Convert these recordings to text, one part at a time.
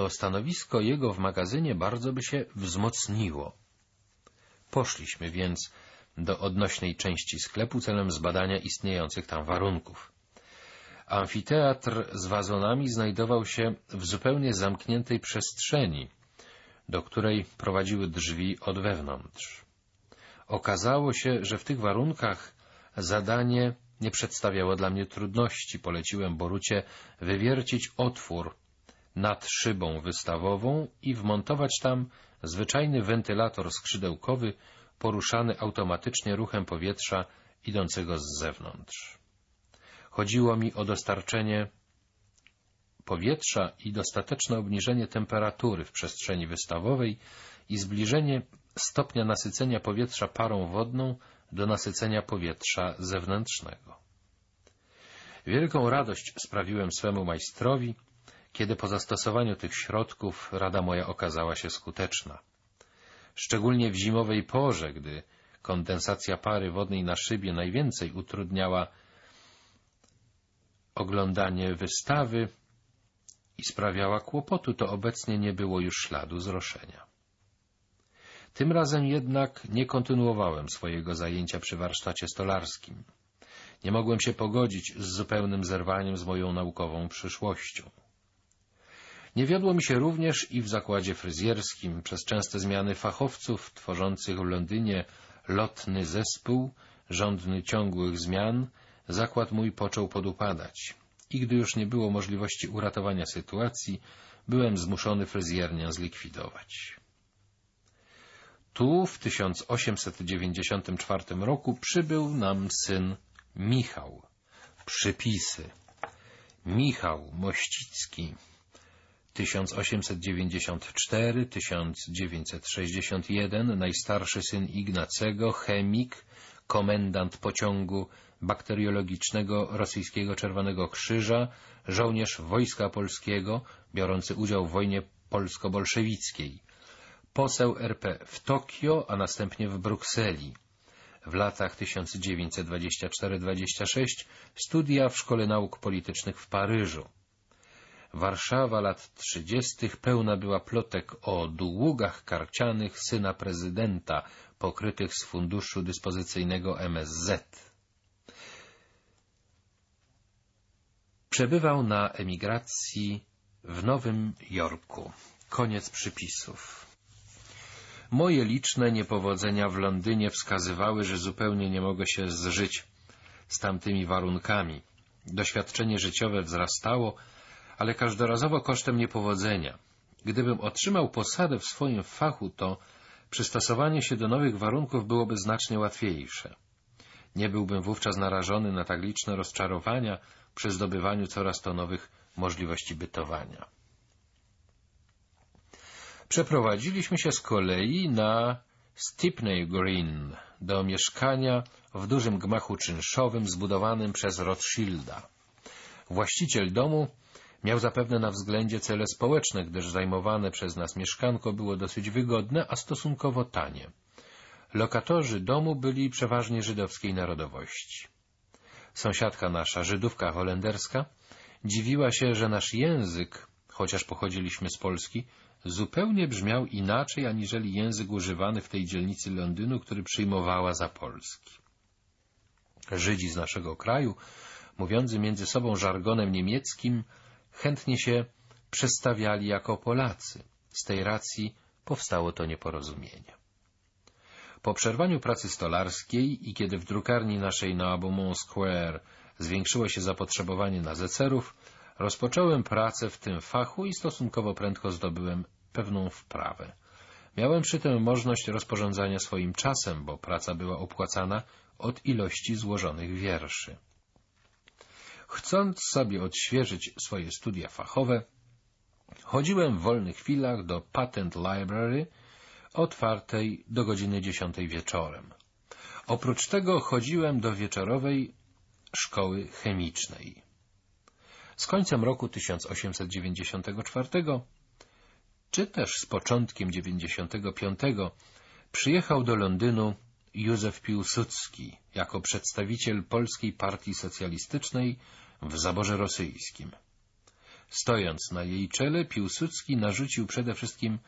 to stanowisko jego w magazynie bardzo by się wzmocniło. Poszliśmy więc do odnośnej części sklepu celem zbadania istniejących tam warunków. Amfiteatr z wazonami znajdował się w zupełnie zamkniętej przestrzeni, do której prowadziły drzwi od wewnątrz. Okazało się, że w tych warunkach zadanie nie przedstawiało dla mnie trudności. Poleciłem Borucie wywiercić otwór nad szybą wystawową i wmontować tam zwyczajny wentylator skrzydełkowy poruszany automatycznie ruchem powietrza idącego z zewnątrz. Chodziło mi o dostarczenie powietrza i dostateczne obniżenie temperatury w przestrzeni wystawowej i zbliżenie stopnia nasycenia powietrza parą wodną do nasycenia powietrza zewnętrznego. Wielką radość sprawiłem swemu majstrowi, kiedy po zastosowaniu tych środków rada moja okazała się skuteczna. Szczególnie w zimowej porze, gdy kondensacja pary wodnej na szybie najwięcej utrudniała oglądanie wystawy i sprawiała kłopotu, to obecnie nie było już śladu zroszenia. Tym razem jednak nie kontynuowałem swojego zajęcia przy warsztacie stolarskim. Nie mogłem się pogodzić z zupełnym zerwaniem z moją naukową przyszłością. Nie wiodło mi się również i w zakładzie fryzjerskim przez częste zmiany fachowców tworzących w Londynie lotny zespół, rządny ciągłych zmian, zakład mój począł podupadać i gdy już nie było możliwości uratowania sytuacji, byłem zmuszony fryzjernię zlikwidować. Tu w 1894 roku przybył nam syn Michał. Przypisy. Michał Mościcki 1894-1961, najstarszy syn Ignacego, chemik, komendant pociągu bakteriologicznego rosyjskiego Czerwonego Krzyża, żołnierz Wojska Polskiego, biorący udział w wojnie polsko-bolszewickiej, poseł RP w Tokio, a następnie w Brukseli. W latach 1924-26 studia w Szkole Nauk Politycznych w Paryżu. Warszawa lat trzydziestych pełna była plotek o długach karcianych syna prezydenta, pokrytych z funduszu dyspozycyjnego MSZ. Przebywał na emigracji w Nowym Jorku. Koniec przypisów. Moje liczne niepowodzenia w Londynie wskazywały, że zupełnie nie mogę się zżyć z tamtymi warunkami. Doświadczenie życiowe wzrastało, ale każdorazowo kosztem niepowodzenia. Gdybym otrzymał posadę w swoim fachu, to przystosowanie się do nowych warunków byłoby znacznie łatwiejsze. Nie byłbym wówczas narażony na tak liczne rozczarowania przy zdobywaniu coraz to nowych możliwości bytowania. Przeprowadziliśmy się z kolei na Stepney Green, do mieszkania w dużym gmachu czynszowym zbudowanym przez Rothschilda. Właściciel domu Miał zapewne na względzie cele społeczne, gdyż zajmowane przez nas mieszkanko było dosyć wygodne, a stosunkowo tanie. Lokatorzy domu byli przeważnie żydowskiej narodowości. Sąsiadka nasza, Żydówka holenderska, dziwiła się, że nasz język, chociaż pochodziliśmy z Polski, zupełnie brzmiał inaczej aniżeli język używany w tej dzielnicy Londynu, który przyjmowała za polski. Żydzi z naszego kraju, mówiący między sobą żargonem niemieckim, chętnie się przedstawiali jako Polacy. Z tej racji powstało to nieporozumienie. Po przerwaniu pracy stolarskiej i kiedy w drukarni naszej na Beaumont Square zwiększyło się zapotrzebowanie na zecerów, rozpocząłem pracę w tym fachu i stosunkowo prędko zdobyłem pewną wprawę. Miałem przy tym możliwość rozporządzania swoim czasem, bo praca była opłacana od ilości złożonych wierszy. Chcąc sobie odświeżyć swoje studia fachowe, chodziłem w wolnych chwilach do Patent Library, otwartej do godziny dziesiątej wieczorem. Oprócz tego chodziłem do wieczorowej szkoły chemicznej. Z końcem roku 1894, czy też z początkiem 95, przyjechał do Londynu Józef Piłsudski jako przedstawiciel Polskiej Partii Socjalistycznej w zaborze rosyjskim. Stojąc na jej czele, Piłsudski narzucił przede wszystkim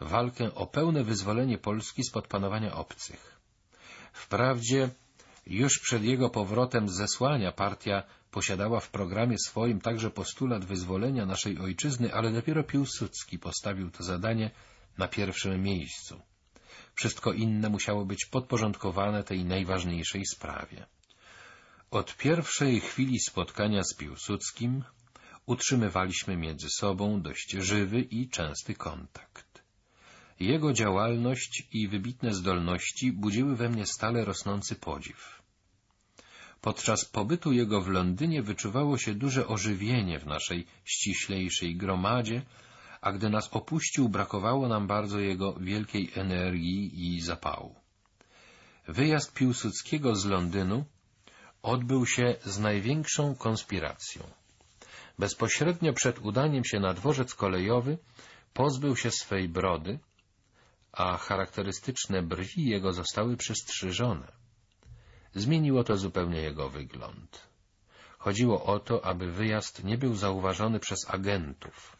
walkę o pełne wyzwolenie Polski spod panowania obcych. Wprawdzie już przed jego powrotem z zesłania partia posiadała w programie swoim także postulat wyzwolenia naszej ojczyzny, ale dopiero Piłsudski postawił to zadanie na pierwszym miejscu. Wszystko inne musiało być podporządkowane tej najważniejszej sprawie. Od pierwszej chwili spotkania z Piłsudskim utrzymywaliśmy między sobą dość żywy i częsty kontakt. Jego działalność i wybitne zdolności budziły we mnie stale rosnący podziw. Podczas pobytu jego w Londynie wyczuwało się duże ożywienie w naszej ściślejszej gromadzie, a gdy nas opuścił, brakowało nam bardzo jego wielkiej energii i zapału. Wyjazd Piłsudskiego z Londynu odbył się z największą konspiracją. Bezpośrednio przed udaniem się na dworzec kolejowy pozbył się swej brody, a charakterystyczne brwi jego zostały przystrzyżone. Zmieniło to zupełnie jego wygląd. Chodziło o to, aby wyjazd nie był zauważony przez agentów.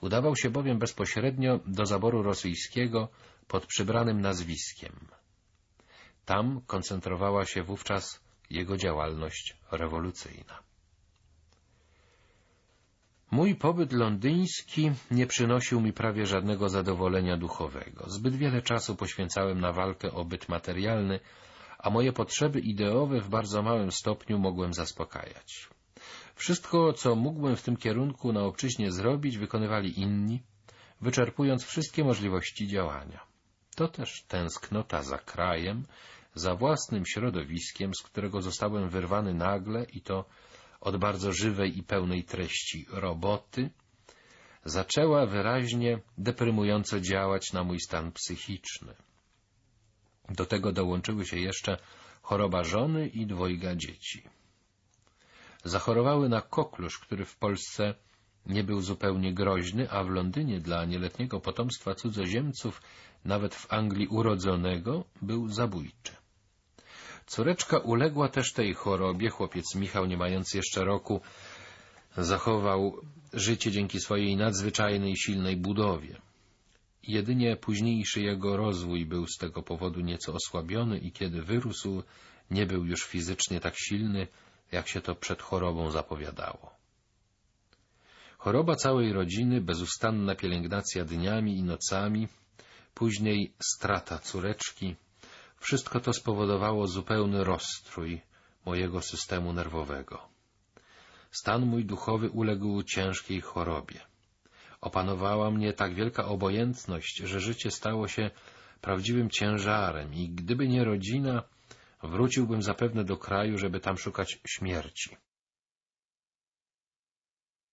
Udawał się bowiem bezpośrednio do zaboru rosyjskiego pod przybranym nazwiskiem. Tam koncentrowała się wówczas jego działalność rewolucyjna. Mój pobyt londyński nie przynosił mi prawie żadnego zadowolenia duchowego. Zbyt wiele czasu poświęcałem na walkę o byt materialny, a moje potrzeby ideowe w bardzo małym stopniu mogłem zaspokajać. Wszystko, co mógłbym w tym kierunku na obczyźnie zrobić, wykonywali inni, wyczerpując wszystkie możliwości działania. To też tęsknota za krajem, za własnym środowiskiem, z którego zostałem wyrwany nagle i to od bardzo żywej i pełnej treści roboty, zaczęła wyraźnie deprymująco działać na mój stan psychiczny. Do tego dołączyły się jeszcze choroba żony i dwojga dzieci. Zachorowały na koklusz, który w Polsce nie był zupełnie groźny, a w Londynie dla nieletniego potomstwa cudzoziemców, nawet w Anglii urodzonego, był zabójczy. Córeczka uległa też tej chorobie. Chłopiec Michał, nie mając jeszcze roku, zachował życie dzięki swojej nadzwyczajnej silnej budowie. Jedynie późniejszy jego rozwój był z tego powodu nieco osłabiony i kiedy wyrósł, nie był już fizycznie tak silny, jak się to przed chorobą zapowiadało. Choroba całej rodziny, bezustanna pielęgnacja dniami i nocami, później strata córeczki, wszystko to spowodowało zupełny rozstrój mojego systemu nerwowego. Stan mój duchowy uległ ciężkiej chorobie. Opanowała mnie tak wielka obojętność, że życie stało się prawdziwym ciężarem i gdyby nie rodzina, wróciłbym zapewne do kraju, żeby tam szukać śmierci.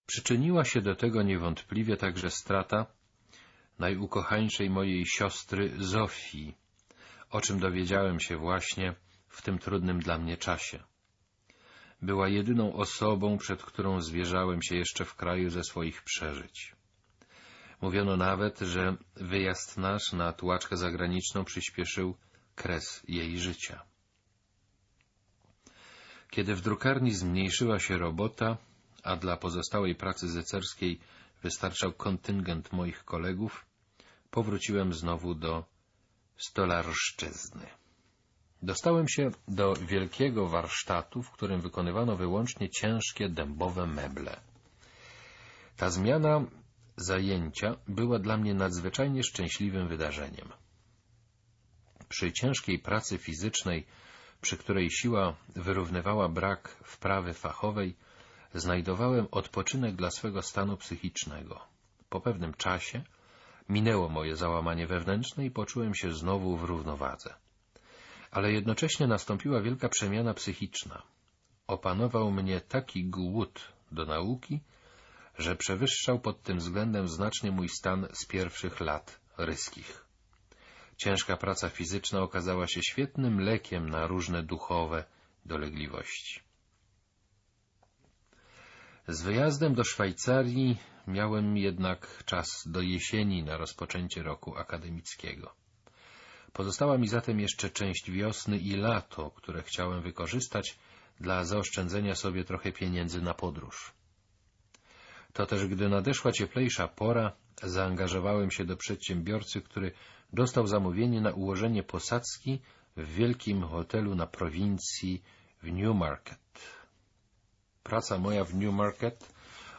Przyczyniła się do tego niewątpliwie także strata najukochańszej mojej siostry Zofii, o czym dowiedziałem się właśnie w tym trudnym dla mnie czasie. Była jedyną osobą, przed którą zwierzałem się jeszcze w kraju ze swoich przeżyć. Mówiono nawet, że wyjazd nasz na tułaczkę zagraniczną przyspieszył kres jej życia. Kiedy w drukarni zmniejszyła się robota, a dla pozostałej pracy zecerskiej wystarczał kontyngent moich kolegów, powróciłem znowu do stolarszczyzny. Dostałem się do wielkiego warsztatu, w którym wykonywano wyłącznie ciężkie dębowe meble. Ta zmiana zajęcia była dla mnie nadzwyczajnie szczęśliwym wydarzeniem. Przy ciężkiej pracy fizycznej, przy której siła wyrównywała brak wprawy fachowej, znajdowałem odpoczynek dla swego stanu psychicznego. Po pewnym czasie minęło moje załamanie wewnętrzne i poczułem się znowu w równowadze. Ale jednocześnie nastąpiła wielka przemiana psychiczna. Opanował mnie taki głód do nauki, że przewyższał pod tym względem znacznie mój stan z pierwszych lat ryskich. Ciężka praca fizyczna okazała się świetnym lekiem na różne duchowe dolegliwości. Z wyjazdem do Szwajcarii miałem jednak czas do jesieni na rozpoczęcie roku akademickiego. Pozostała mi zatem jeszcze część wiosny i lato, które chciałem wykorzystać dla zaoszczędzenia sobie trochę pieniędzy na podróż. To też gdy nadeszła cieplejsza pora, zaangażowałem się do przedsiębiorcy, który dostał zamówienie na ułożenie posadzki w wielkim hotelu na prowincji w Newmarket. Praca moja w Newmarket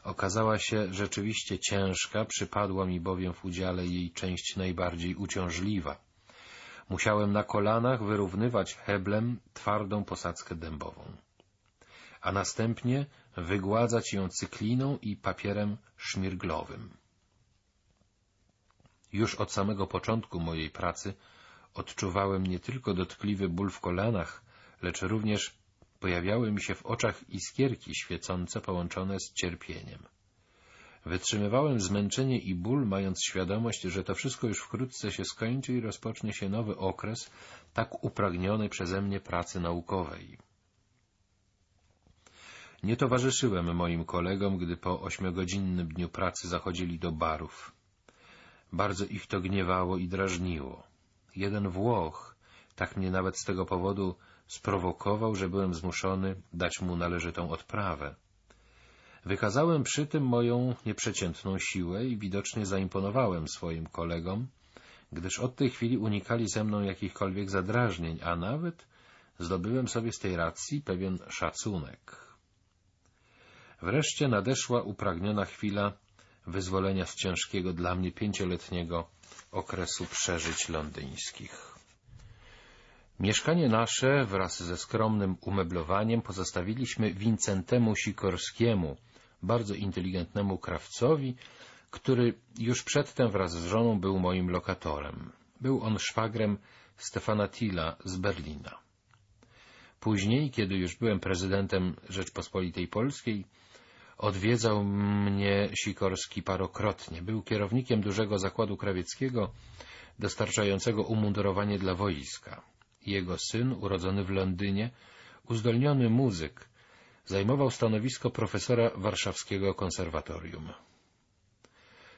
okazała się rzeczywiście ciężka, przypadła mi bowiem w udziale jej część najbardziej uciążliwa. Musiałem na kolanach wyrównywać heblem twardą posadzkę dębową, a następnie wygładzać ją cykliną i papierem szmirglowym. Już od samego początku mojej pracy odczuwałem nie tylko dotkliwy ból w kolanach, lecz również pojawiały mi się w oczach iskierki świecące połączone z cierpieniem. Wytrzymywałem zmęczenie i ból, mając świadomość, że to wszystko już wkrótce się skończy i rozpocznie się nowy okres tak upragnionej przeze mnie pracy naukowej. Nie towarzyszyłem moim kolegom, gdy po ośmiogodzinnym dniu pracy zachodzili do barów. Bardzo ich to gniewało i drażniło. Jeden Włoch, tak mnie nawet z tego powodu sprowokował, że byłem zmuszony dać mu należytą odprawę. Wykazałem przy tym moją nieprzeciętną siłę i widocznie zaimponowałem swoim kolegom, gdyż od tej chwili unikali ze mną jakichkolwiek zadrażnień, a nawet zdobyłem sobie z tej racji pewien szacunek. Wreszcie nadeszła upragniona chwila wyzwolenia z ciężkiego dla mnie pięcioletniego okresu przeżyć londyńskich. Mieszkanie nasze wraz ze skromnym umeblowaniem pozostawiliśmy Wincentemu Sikorskiemu, bardzo inteligentnemu krawcowi, który już przedtem wraz z żoną był moim lokatorem. Był on szwagrem Stefana Tilla z Berlina. Później, kiedy już byłem prezydentem Rzeczpospolitej Polskiej, odwiedzał mnie Sikorski parokrotnie. Był kierownikiem dużego zakładu krawieckiego, dostarczającego umundurowanie dla wojska. Jego syn, urodzony w Londynie, uzdolniony muzyk, zajmował stanowisko profesora warszawskiego konserwatorium.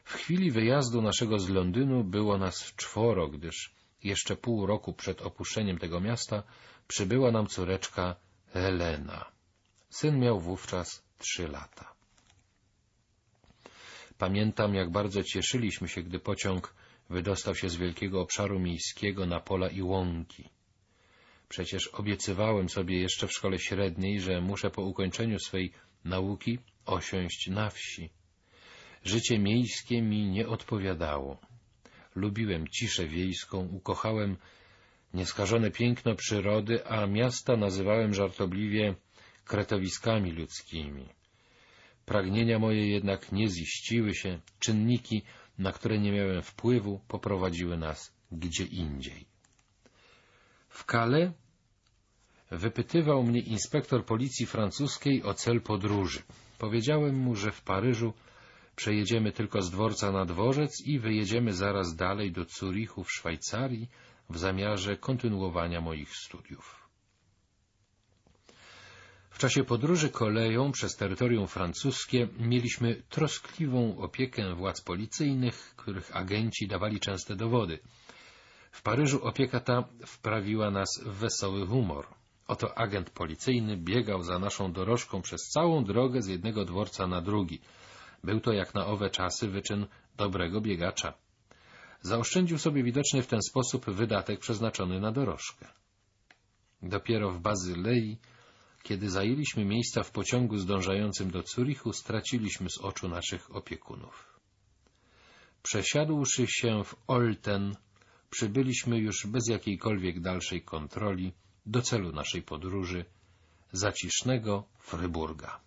W chwili wyjazdu naszego z Londynu było nas czworo, gdyż jeszcze pół roku przed opuszczeniem tego miasta przybyła nam córeczka Helena. Syn miał wówczas trzy lata. Pamiętam, jak bardzo cieszyliśmy się, gdy pociąg wydostał się z wielkiego obszaru miejskiego na pola i łąki. Przecież obiecywałem sobie jeszcze w szkole średniej, że muszę po ukończeniu swej nauki osiąść na wsi. Życie miejskie mi nie odpowiadało. Lubiłem ciszę wiejską, ukochałem nieskażone piękno przyrody, a miasta nazywałem żartobliwie kretowiskami ludzkimi. Pragnienia moje jednak nie ziściły się, czynniki, na które nie miałem wpływu, poprowadziły nas gdzie indziej. W Calais wypytywał mnie inspektor policji francuskiej o cel podróży. Powiedziałem mu, że w Paryżu przejedziemy tylko z dworca na dworzec i wyjedziemy zaraz dalej do Zurichu w Szwajcarii w zamiarze kontynuowania moich studiów. W czasie podróży koleją przez terytorium francuskie mieliśmy troskliwą opiekę władz policyjnych, których agenci dawali częste dowody. W Paryżu opieka ta wprawiła nas w wesoły humor. Oto agent policyjny biegał za naszą dorożką przez całą drogę z jednego dworca na drugi. Był to jak na owe czasy wyczyn dobrego biegacza. Zaoszczędził sobie widocznie w ten sposób wydatek przeznaczony na dorożkę. Dopiero w Bazylei, kiedy zajęliśmy miejsca w pociągu zdążającym do Zurichu, straciliśmy z oczu naszych opiekunów. Przesiadłszy się w Olten, przybyliśmy już bez jakiejkolwiek dalszej kontroli do celu naszej podróży, zacisznego Fryburga.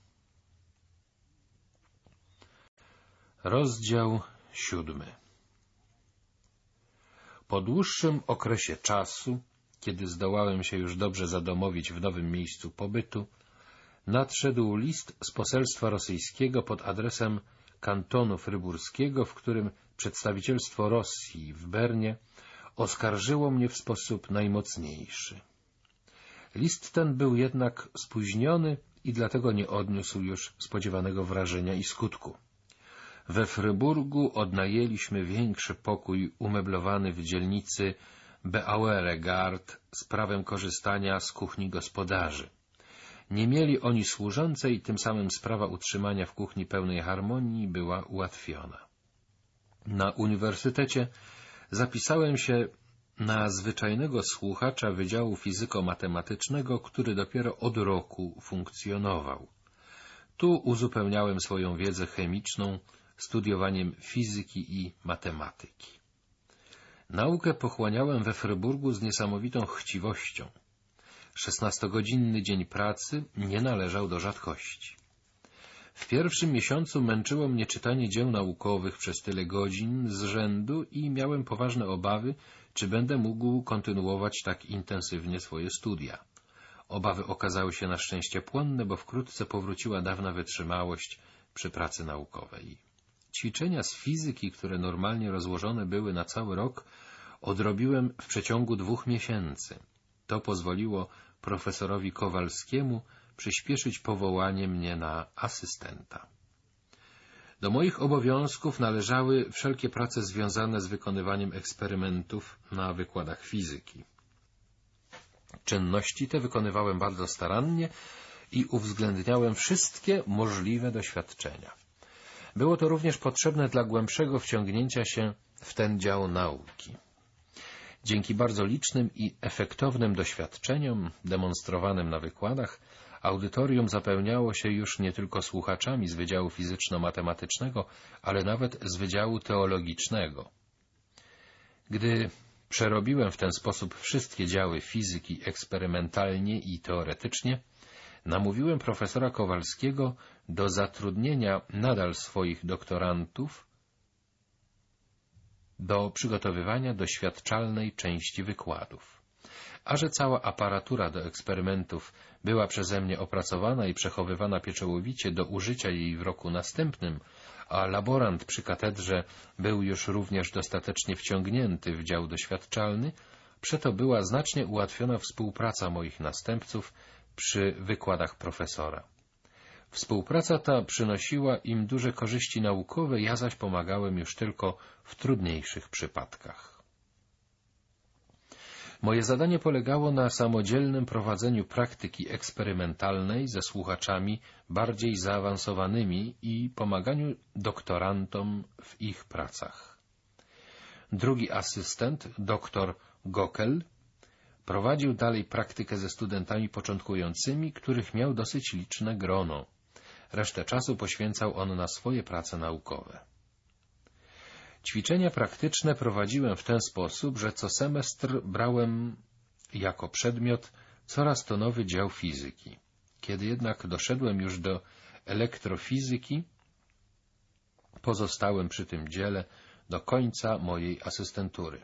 Rozdział siódmy Po dłuższym okresie czasu, kiedy zdołałem się już dobrze zadomowić w nowym miejscu pobytu, nadszedł list z poselstwa rosyjskiego pod adresem kantonu fryburskiego, w którym przedstawicielstwo Rosji w Bernie oskarżyło mnie w sposób najmocniejszy. List ten był jednak spóźniony i dlatego nie odniósł już spodziewanego wrażenia i skutku. We Fryburgu odnajęliśmy większy pokój umeblowany w dzielnicy Beauregard z prawem korzystania z kuchni gospodarzy. nie mieli oni służącej, tym samym sprawa utrzymania w kuchni pełnej harmonii była ułatwiona. Na uniwersytecie zapisałem się na zwyczajnego słuchacza Wydziału Fizyko-Matematycznego, który dopiero od roku funkcjonował. Tu uzupełniałem swoją wiedzę chemiczną studiowaniem fizyki i matematyki. Naukę pochłaniałem we Fryburgu z niesamowitą chciwością. Szesnastogodzinny dzień pracy nie należał do rzadkości. W pierwszym miesiącu męczyło mnie czytanie dzieł naukowych przez tyle godzin z rzędu i miałem poważne obawy, czy będę mógł kontynuować tak intensywnie swoje studia. Obawy okazały się na szczęście płonne, bo wkrótce powróciła dawna wytrzymałość przy pracy naukowej. Ćwiczenia z fizyki, które normalnie rozłożone były na cały rok, odrobiłem w przeciągu dwóch miesięcy. To pozwoliło profesorowi Kowalskiemu przyspieszyć powołanie mnie na asystenta. Do moich obowiązków należały wszelkie prace związane z wykonywaniem eksperymentów na wykładach fizyki. Czynności te wykonywałem bardzo starannie i uwzględniałem wszystkie możliwe doświadczenia. Było to również potrzebne dla głębszego wciągnięcia się w ten dział nauki. Dzięki bardzo licznym i efektownym doświadczeniom demonstrowanym na wykładach, audytorium zapełniało się już nie tylko słuchaczami z Wydziału Fizyczno-Matematycznego, ale nawet z Wydziału Teologicznego. Gdy przerobiłem w ten sposób wszystkie działy fizyki eksperymentalnie i teoretycznie, namówiłem profesora Kowalskiego do zatrudnienia nadal swoich doktorantów do przygotowywania doświadczalnej części wykładów. A że cała aparatura do eksperymentów była przeze mnie opracowana i przechowywana pieczołowicie do użycia jej w roku następnym, a laborant przy katedrze był już również dostatecznie wciągnięty w dział doświadczalny, przeto była znacznie ułatwiona współpraca moich następców przy wykładach profesora. Współpraca ta przynosiła im duże korzyści naukowe, ja zaś pomagałem już tylko w trudniejszych przypadkach. Moje zadanie polegało na samodzielnym prowadzeniu praktyki eksperymentalnej ze słuchaczami bardziej zaawansowanymi i pomaganiu doktorantom w ich pracach. Drugi asystent, dr Gokel, prowadził dalej praktykę ze studentami początkującymi, których miał dosyć liczne grono. Resztę czasu poświęcał on na swoje prace naukowe. Ćwiczenia praktyczne prowadziłem w ten sposób, że co semestr brałem jako przedmiot coraz to nowy dział fizyki. Kiedy jednak doszedłem już do elektrofizyki, pozostałem przy tym dziele do końca mojej asystentury.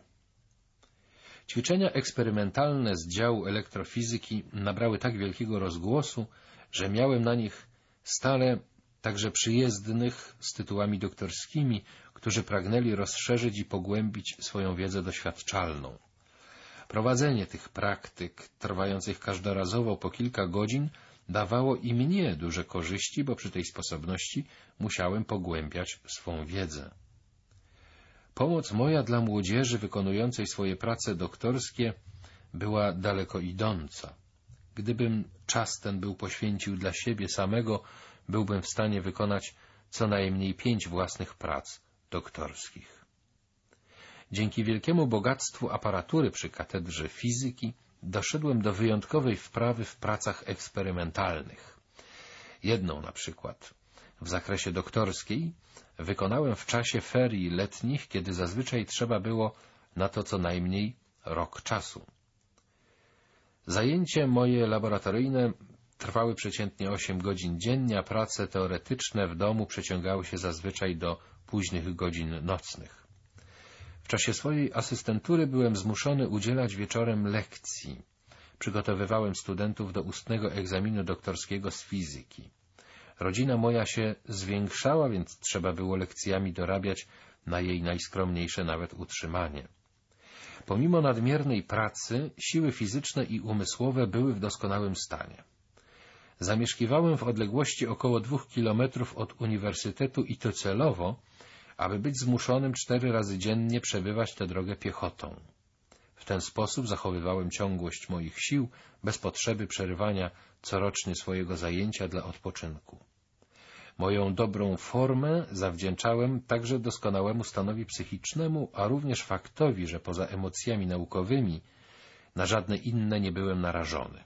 Ćwiczenia eksperymentalne z działu elektrofizyki nabrały tak wielkiego rozgłosu, że miałem na nich stale także przyjezdnych z tytułami doktorskimi, którzy pragnęli rozszerzyć i pogłębić swoją wiedzę doświadczalną. Prowadzenie tych praktyk, trwających każdorazowo po kilka godzin, dawało i mnie duże korzyści, bo przy tej sposobności musiałem pogłębiać swą wiedzę. Pomoc moja dla młodzieży wykonującej swoje prace doktorskie była daleko idąca. Gdybym czas ten był poświęcił dla siebie samego, byłbym w stanie wykonać co najmniej pięć własnych prac doktorskich. Dzięki wielkiemu bogactwu aparatury przy katedrze fizyki doszedłem do wyjątkowej wprawy w pracach eksperymentalnych. Jedną na przykład w zakresie doktorskiej wykonałem w czasie ferii letnich, kiedy zazwyczaj trzeba było na to co najmniej rok czasu. Zajęcie moje laboratoryjne trwały przeciętnie 8 godzin dziennie, a prace teoretyczne w domu przeciągały się zazwyczaj do późnych godzin nocnych. W czasie swojej asystentury byłem zmuszony udzielać wieczorem lekcji. Przygotowywałem studentów do ustnego egzaminu doktorskiego z fizyki. Rodzina moja się zwiększała, więc trzeba było lekcjami dorabiać na jej najskromniejsze nawet utrzymanie. Pomimo nadmiernej pracy, siły fizyczne i umysłowe były w doskonałym stanie. Zamieszkiwałem w odległości około dwóch kilometrów od uniwersytetu i to celowo, aby być zmuszonym cztery razy dziennie przebywać tę drogę piechotą. W ten sposób zachowywałem ciągłość moich sił bez potrzeby przerywania corocznie swojego zajęcia dla odpoczynku. Moją dobrą formę zawdzięczałem także doskonałemu stanowi psychicznemu, a również faktowi, że poza emocjami naukowymi na żadne inne nie byłem narażony.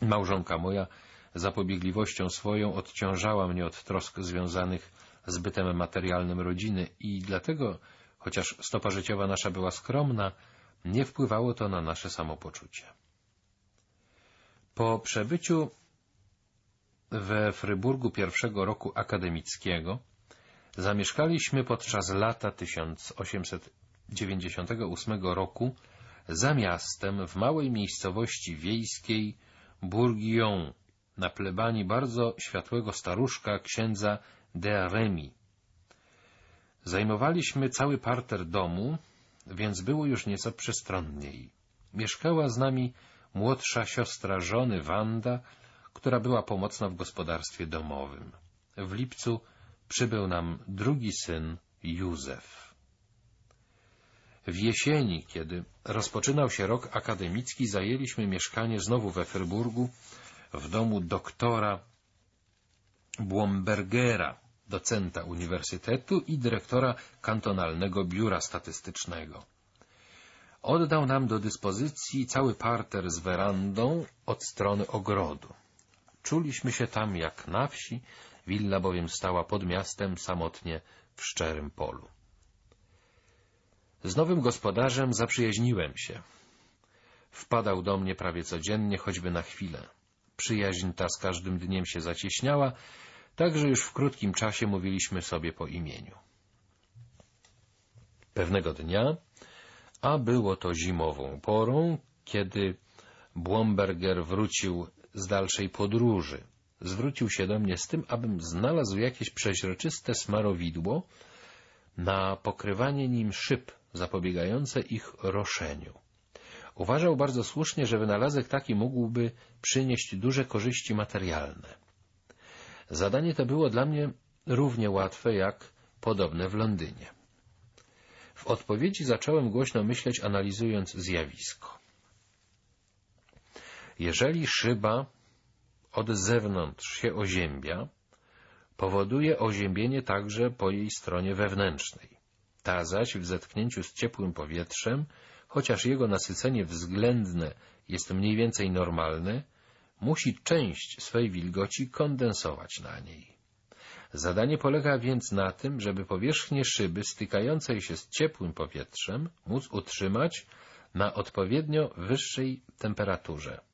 Małżonka moja zapobiegliwością swoją odciążała mnie od trosk związanych z bytem materialnym rodziny i dlatego, chociaż stopa życiowa nasza była skromna, nie wpływało to na nasze samopoczucie. Po przebyciu we Fryburgu pierwszego roku akademickiego zamieszkaliśmy podczas lata 1898 roku za miastem w małej miejscowości wiejskiej Bourguignon na plebanii bardzo światłego staruszka księdza de Remy. Zajmowaliśmy cały parter domu, więc było już nieco przestronniej. Mieszkała z nami młodsza siostra żony Wanda, która była pomocna w gospodarstwie domowym. W lipcu przybył nam drugi syn Józef. W jesieni, kiedy rozpoczynał się rok akademicki, zajęliśmy mieszkanie znowu we Fryburgu w domu doktora Blombergera, docenta uniwersytetu i dyrektora kantonalnego biura statystycznego. Oddał nam do dyspozycji cały parter z werandą od strony ogrodu. Czuliśmy się tam jak na wsi, willa bowiem stała pod miastem samotnie w szczerym polu. Z nowym gospodarzem zaprzyjaźniłem się. Wpadał do mnie prawie codziennie, choćby na chwilę. Przyjaźń ta z każdym dniem się zacieśniała, tak że już w krótkim czasie mówiliśmy sobie po imieniu. Pewnego dnia, a było to zimową porą, kiedy Blomberger wrócił z dalszej podróży, zwrócił się do mnie z tym, abym znalazł jakieś przeźroczyste smarowidło na pokrywanie nim szyb zapobiegające ich roszeniu. Uważał bardzo słusznie, że wynalazek taki mógłby przynieść duże korzyści materialne. Zadanie to było dla mnie równie łatwe jak podobne w Londynie. W odpowiedzi zacząłem głośno myśleć, analizując zjawisko. Jeżeli szyba od zewnątrz się oziębia, powoduje oziębienie także po jej stronie wewnętrznej. Ta zaś w zetknięciu z ciepłym powietrzem, chociaż jego nasycenie względne jest mniej więcej normalne, musi część swej wilgoci kondensować na niej. Zadanie polega więc na tym, żeby powierzchnię szyby stykającej się z ciepłym powietrzem móc utrzymać na odpowiednio wyższej temperaturze.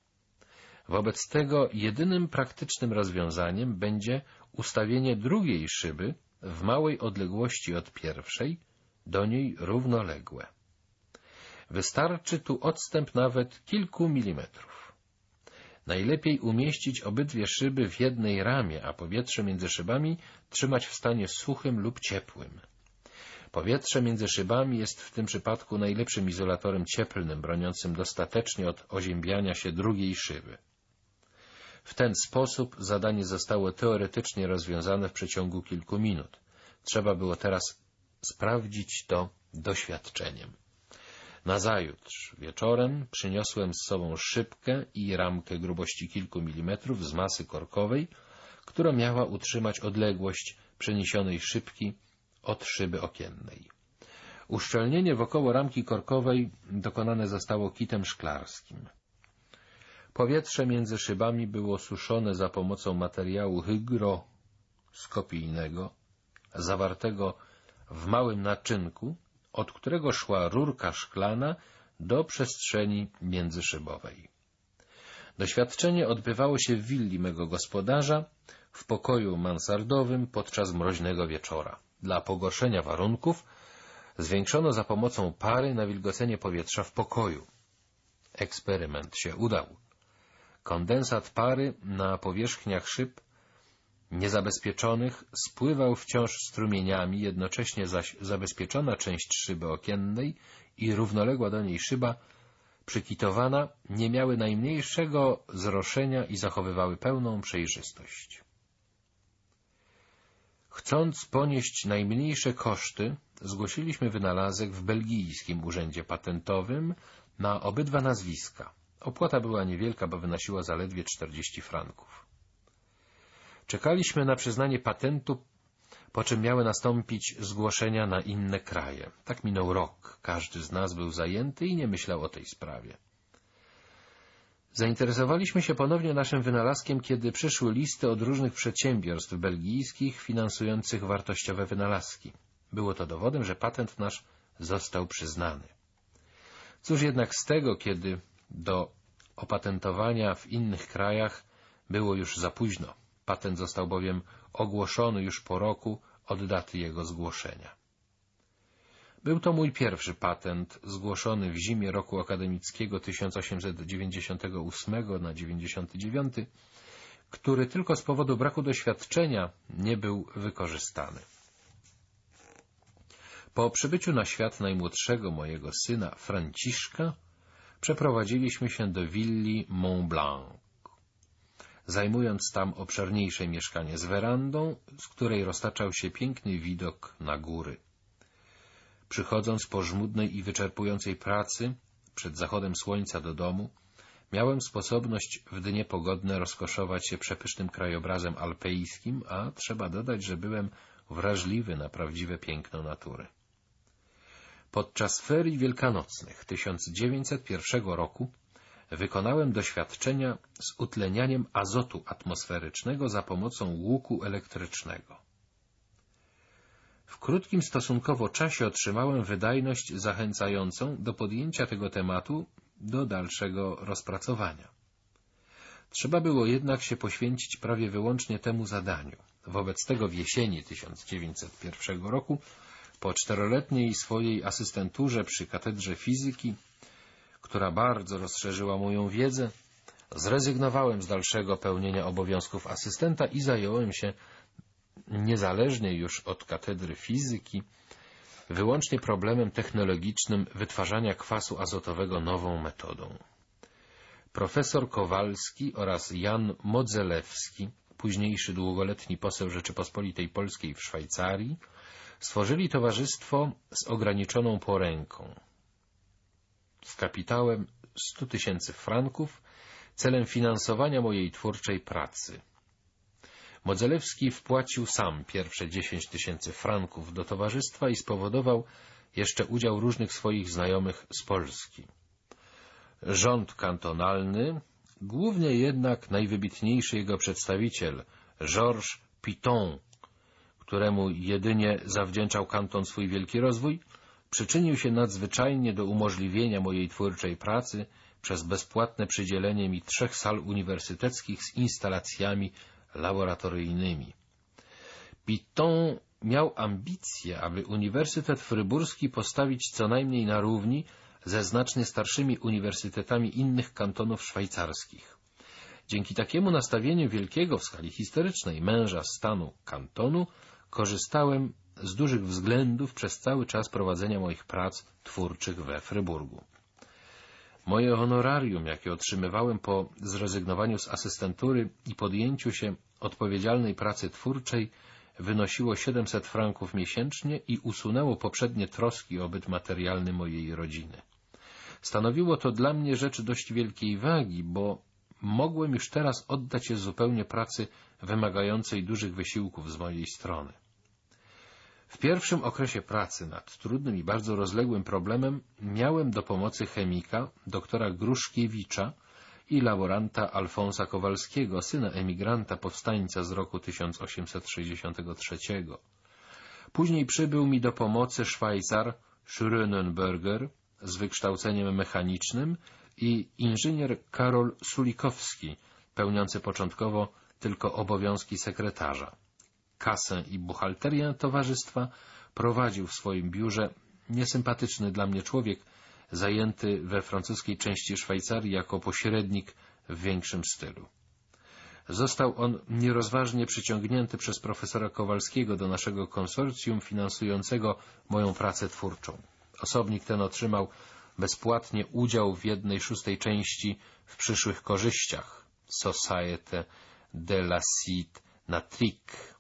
Wobec tego jedynym praktycznym rozwiązaniem będzie ustawienie drugiej szyby w małej odległości od pierwszej, do niej równoległe. Wystarczy tu odstęp nawet kilku milimetrów. Najlepiej umieścić obydwie szyby w jednej ramie, a powietrze między szybami trzymać w stanie suchym lub ciepłym. Powietrze między szybami jest w tym przypadku najlepszym izolatorem cieplnym, broniącym dostatecznie od oziębiania się drugiej szyby. W ten sposób zadanie zostało teoretycznie rozwiązane w przeciągu kilku minut. Trzeba było teraz sprawdzić to doświadczeniem. Nazajutrz wieczorem przyniosłem z sobą szybkę i ramkę grubości kilku milimetrów z masy korkowej, która miała utrzymać odległość przeniesionej szybki od szyby okiennej. Uszczelnienie wokoło ramki korkowej dokonane zostało kitem szklarskim. Powietrze między szybami było suszone za pomocą materiału hygroskopijnego, zawartego w małym naczynku, od którego szła rurka szklana do przestrzeni międzyszybowej. Doświadczenie odbywało się w willi mego gospodarza, w pokoju mansardowym podczas mroźnego wieczora. Dla pogorszenia warunków zwiększono za pomocą pary nawilgocenie powietrza w pokoju. Eksperyment się udał. Kondensat pary na powierzchniach szyb niezabezpieczonych spływał wciąż strumieniami, jednocześnie zaś zabezpieczona część szyby okiennej i równoległa do niej szyba przykitowana nie miały najmniejszego zroszenia i zachowywały pełną przejrzystość. Chcąc ponieść najmniejsze koszty, zgłosiliśmy wynalazek w belgijskim urzędzie patentowym na obydwa nazwiska. Opłata była niewielka, bo wynosiła zaledwie 40 franków. Czekaliśmy na przyznanie patentu, po czym miały nastąpić zgłoszenia na inne kraje. Tak minął rok. Każdy z nas był zajęty i nie myślał o tej sprawie. Zainteresowaliśmy się ponownie naszym wynalazkiem, kiedy przyszły listy od różnych przedsiębiorstw belgijskich finansujących wartościowe wynalazki. Było to dowodem, że patent nasz został przyznany. Cóż jednak z tego, kiedy do opatentowania w innych krajach było już za późno. Patent został bowiem ogłoszony już po roku od daty jego zgłoszenia. Był to mój pierwszy patent, zgłoszony w zimie roku akademickiego 1898 na 99, który tylko z powodu braku doświadczenia nie był wykorzystany. Po przybyciu na świat najmłodszego mojego syna, Franciszka, przeprowadziliśmy się do willi Mont Blanc, zajmując tam obszerniejsze mieszkanie z werandą, z której roztaczał się piękny widok na góry. Przychodząc po żmudnej i wyczerpującej pracy, przed zachodem słońca do domu, miałem sposobność w dnie pogodne rozkoszować się przepysznym krajobrazem alpejskim, a trzeba dodać, że byłem wrażliwy na prawdziwe piękno natury. Podczas ferii wielkanocnych 1901 roku wykonałem doświadczenia z utlenianiem azotu atmosferycznego za pomocą łuku elektrycznego. W krótkim stosunkowo czasie otrzymałem wydajność zachęcającą do podjęcia tego tematu do dalszego rozpracowania. Trzeba było jednak się poświęcić prawie wyłącznie temu zadaniu. Wobec tego w jesieni 1901 roku po czteroletniej swojej asystenturze przy katedrze fizyki, która bardzo rozszerzyła moją wiedzę, zrezygnowałem z dalszego pełnienia obowiązków asystenta i zająłem się, niezależnie już od katedry fizyki, wyłącznie problemem technologicznym wytwarzania kwasu azotowego nową metodą. Profesor Kowalski oraz Jan Modzelewski, późniejszy długoletni poseł Rzeczypospolitej Polskiej w Szwajcarii, Stworzyli towarzystwo z ograniczoną poręką, z kapitałem 100 tysięcy franków, celem finansowania mojej twórczej pracy. Modzelewski wpłacił sam pierwsze 10 tysięcy franków do towarzystwa i spowodował jeszcze udział różnych swoich znajomych z Polski. Rząd kantonalny, głównie jednak najwybitniejszy jego przedstawiciel, Georges Piton, któremu jedynie zawdzięczał kanton swój wielki rozwój, przyczynił się nadzwyczajnie do umożliwienia mojej twórczej pracy przez bezpłatne przydzielenie mi trzech sal uniwersyteckich z instalacjami laboratoryjnymi. Piton miał ambicje, aby Uniwersytet Fryburski postawić co najmniej na równi ze znacznie starszymi uniwersytetami innych kantonów szwajcarskich. Dzięki takiemu nastawieniu wielkiego w skali historycznej męża stanu kantonu korzystałem z dużych względów przez cały czas prowadzenia moich prac twórczych we Fryburgu. Moje honorarium, jakie otrzymywałem po zrezygnowaniu z asystentury i podjęciu się odpowiedzialnej pracy twórczej, wynosiło 700 franków miesięcznie i usunęło poprzednie troski o byt materialny mojej rodziny. Stanowiło to dla mnie rzecz dość wielkiej wagi, bo mogłem już teraz oddać się zupełnie pracy wymagającej dużych wysiłków z mojej strony. W pierwszym okresie pracy nad trudnym i bardzo rozległym problemem miałem do pomocy chemika, doktora Gruszkiewicza i laboranta Alfonsa Kowalskiego, syna emigranta powstańca z roku 1863. Później przybył mi do pomocy Szwajcar Schrönenberger z wykształceniem mechanicznym i inżynier Karol Sulikowski, pełniący początkowo tylko obowiązki sekretarza kasę i buchalterię towarzystwa prowadził w swoim biurze niesympatyczny dla mnie człowiek, zajęty we francuskiej części Szwajcarii jako pośrednik w większym stylu. Został on nierozważnie przyciągnięty przez profesora Kowalskiego do naszego konsorcjum finansującego moją pracę twórczą. Osobnik ten otrzymał bezpłatnie udział w jednej szóstej części w przyszłych korzyściach Societe de la Cite Natrique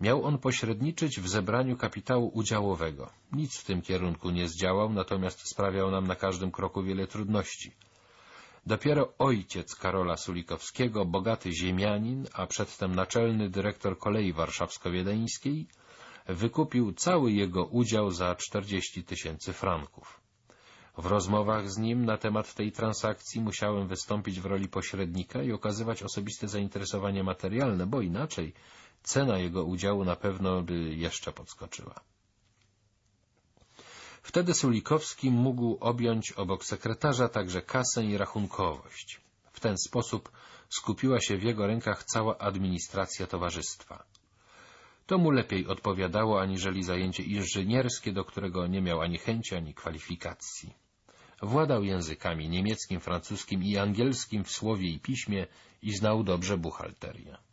Miał on pośredniczyć w zebraniu kapitału udziałowego. Nic w tym kierunku nie zdziałał, natomiast sprawiał nam na każdym kroku wiele trudności. Dopiero ojciec Karola Sulikowskiego, bogaty ziemianin, a przedtem naczelny dyrektor kolei warszawsko-wiedeńskiej, wykupił cały jego udział za 40 tysięcy franków. W rozmowach z nim na temat tej transakcji musiałem wystąpić w roli pośrednika i okazywać osobiste zainteresowanie materialne, bo inaczej cena jego udziału na pewno by jeszcze podskoczyła. Wtedy Sulikowski mógł objąć obok sekretarza także kasę i rachunkowość. W ten sposób skupiła się w jego rękach cała administracja towarzystwa. To mu lepiej odpowiadało, aniżeli zajęcie inżynierskie, do którego nie miał ani chęci, ani kwalifikacji. Władał językami niemieckim, francuskim i angielskim w słowie i piśmie i znał dobrze buchalterię.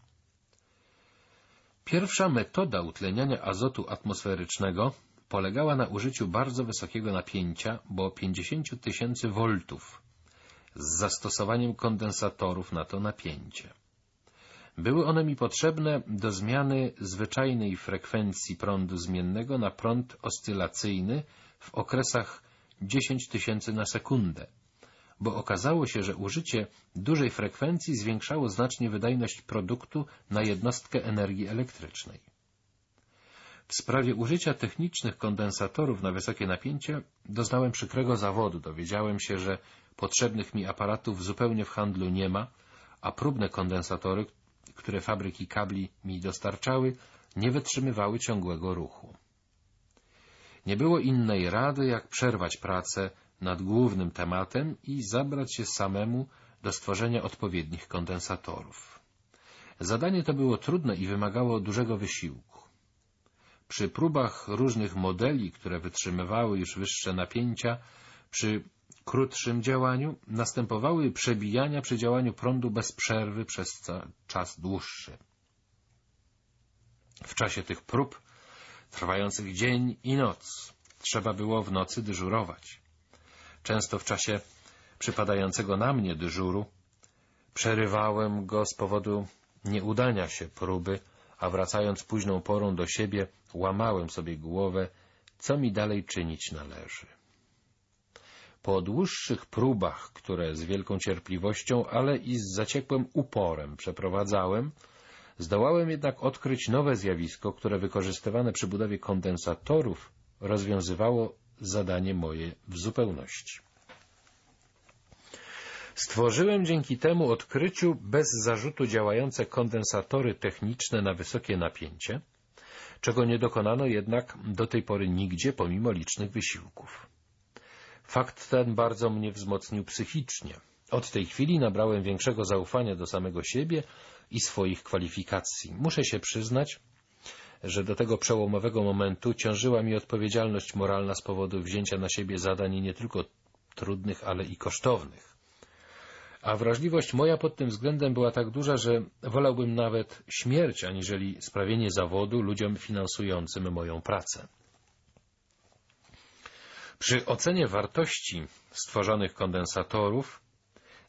Pierwsza metoda utleniania azotu atmosferycznego polegała na użyciu bardzo wysokiego napięcia, bo 50 tysięcy voltów, z zastosowaniem kondensatorów na to napięcie. Były one mi potrzebne do zmiany zwyczajnej frekwencji prądu zmiennego na prąd oscylacyjny w okresach 10 tysięcy na sekundę, bo okazało się, że użycie dużej frekwencji zwiększało znacznie wydajność produktu na jednostkę energii elektrycznej. W sprawie użycia technicznych kondensatorów na wysokie napięcie doznałem przykrego zawodu. Dowiedziałem się, że potrzebnych mi aparatów zupełnie w handlu nie ma, a próbne kondensatory, które fabryki kabli mi dostarczały, nie wytrzymywały ciągłego ruchu. Nie było innej rady, jak przerwać pracę nad głównym tematem i zabrać się samemu do stworzenia odpowiednich kondensatorów. Zadanie to było trudne i wymagało dużego wysiłku. Przy próbach różnych modeli, które wytrzymywały już wyższe napięcia, przy krótszym działaniu następowały przebijania przy działaniu prądu bez przerwy przez czas dłuższy. W czasie tych prób, trwających dzień i noc, trzeba było w nocy dyżurować. Często w czasie przypadającego na mnie dyżuru przerywałem go z powodu nieudania się próby, a wracając późną porą do siebie, łamałem sobie głowę, co mi dalej czynić należy. Po dłuższych próbach, które z wielką cierpliwością, ale i z zaciekłym uporem przeprowadzałem, zdołałem jednak odkryć nowe zjawisko, które wykorzystywane przy budowie kondensatorów rozwiązywało zadanie moje w zupełności. Stworzyłem dzięki temu odkryciu bez zarzutu działające kondensatory techniczne na wysokie napięcie, czego nie dokonano jednak do tej pory nigdzie pomimo licznych wysiłków. Fakt ten bardzo mnie wzmocnił psychicznie. Od tej chwili nabrałem większego zaufania do samego siebie i swoich kwalifikacji. Muszę się przyznać, że do tego przełomowego momentu ciążyła mi odpowiedzialność moralna z powodu wzięcia na siebie zadań nie tylko trudnych, ale i kosztownych. A wrażliwość moja pod tym względem była tak duża, że wolałbym nawet śmierć, aniżeli sprawienie zawodu ludziom finansującym moją pracę. Przy ocenie wartości stworzonych kondensatorów